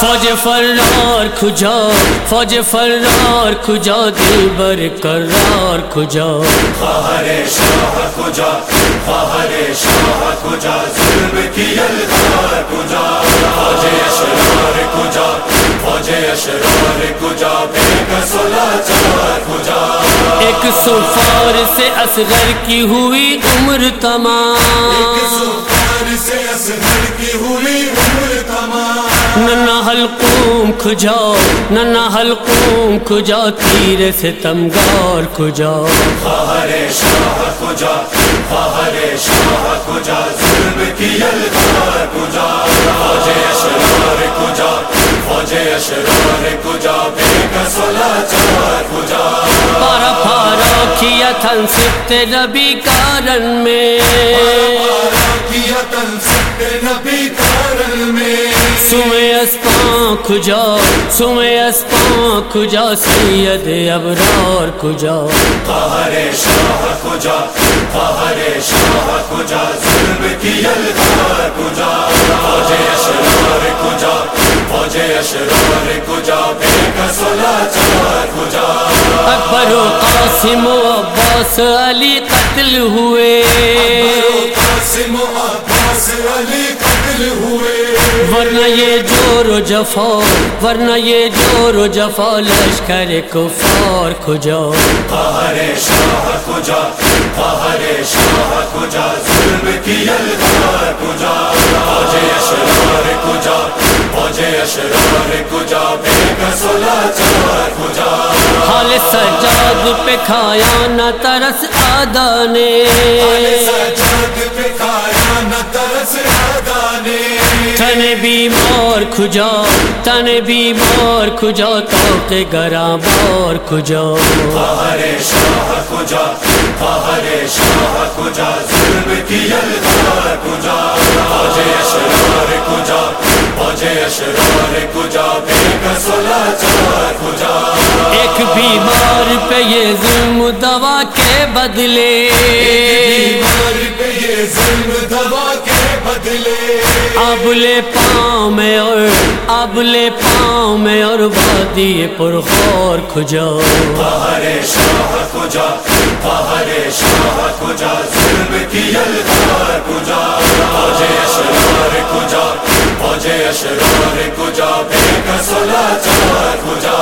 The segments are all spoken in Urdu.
فوج فرار کھجا فوج فرار کھجا دل بر کرار کھجا۔ فہر شاہ کھجا فہر شاہ کھجا ظلم کی الغار کھجا۔ فوج اشرار کھجا فوج اشرار کھجا بے کسلا چار کھجا۔ ایک سفار سے اصغر کی ہوئی عمر تمام۔ ایک سفار سے اصغر کی ہوئی حلقوم کھجا نہ حلقوم کھجا تیر سے تمگار کھجا۔ فہر شاہ کھجا فہر شاہ کھجا ظلم کی الغار کھجا۔ فوج اشرار کھجا فوج اشرار کھجا بے کسلا چار کھجا۔ پارا پارا کیا تھن سکتے نبی کارن میں۔ اسپاں کھجا سمے اسپاں کھجا سید ابرار کھجا فہر شاہ کھجا فہر شاہ کھجا ظلم کی الغار کھجا فوج اشرار کھجا فوج اشرار کھجا بے کسلا چار کھجا اکبر و قاسم و عباس علی قتل ہوئے۔ قاسم و عباس علی یہ جور و جفا ورنہ یہ جور و جفا لشکر کفار کھجا فہر شاہ فہر شاہ کھجا ظلم کی الغار کھجا فوج اشرار فوج اشرار کھجا بے کسلا چار کھجا حال سجاد پہ کھایا نہ ترس آدھا نے بیمار کھجا تن بیمار کھجا تو گرا بار کھجا فہر شاہ کھجا فہر شاہ کھجا ظلم کی الغار کھجا فوج اشرار کھجا فوج اشرار کھجا بے کسلا چار کھجا ایک بیمار پہ یہ ظلم دوا کے بدلے۔ بیمار پہ یہ ظلم دوا کے ابلے پاؤں میں اور ابلے پاؤں میں اور وادی کھجا۔ فہر شاہ کھجا فہر شاہ کھجا ظلم کی الغار کھجا۔ فوج اشرار کھجا فوج اشرار کھجا بے کسلا چار کھجا۔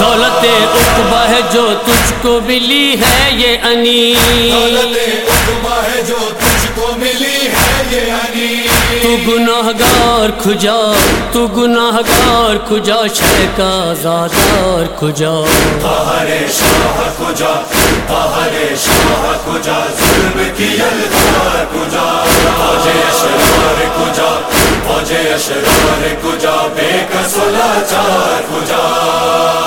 دولت اقبا ہے جو تجھ کو ملی ہے یہ انی دولت گناہ گار کھجا، تو گناہ گار کھجا، شہ کا زادار کھجا۔ فہر شاہ کھجا فہر شاہ کھجا، ظلم کی الغار کھجا۔ فوج اشرار کھجا فوج اشرار کھجا، بے کسلا چار کھجا۔